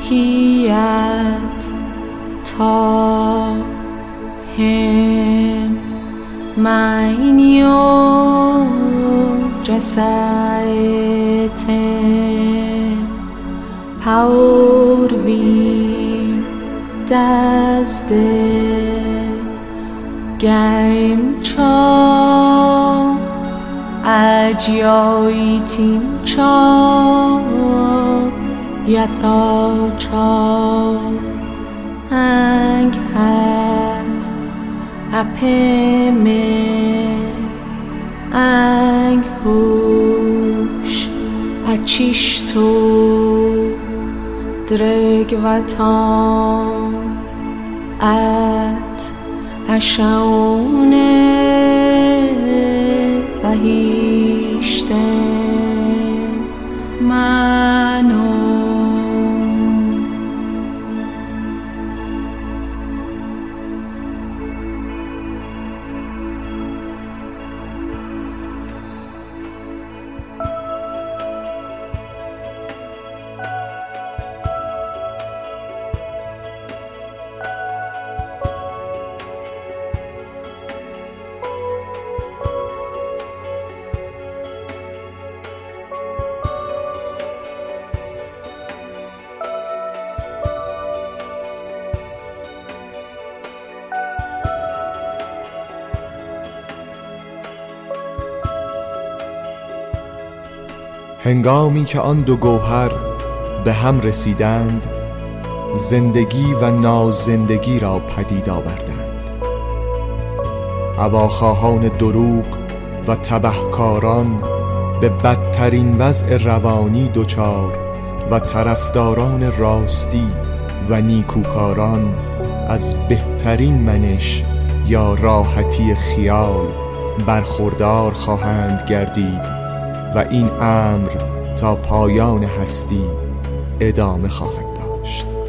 هیت تا هم مینیو جسایتم پاور وی دسته گیم چا اجیایی تیم چا یثا چا انگ هد اپمه انگ هوش اچیشتو درگ و تام ات اشونه بهیشتن منو هنگامی که آن دو گوهر به هم رسیدند زندگی و نازندگی را پدید آوردند. هواخواهان دروغ و تبهکاران به بدترین وضع روانی دچار و طرفداران راستی و نیکوکاران از بهترین منش یا راحتی خیال برخوردار خواهند گردید. و این امر تا پایان هستی ادامه خواهد داشت.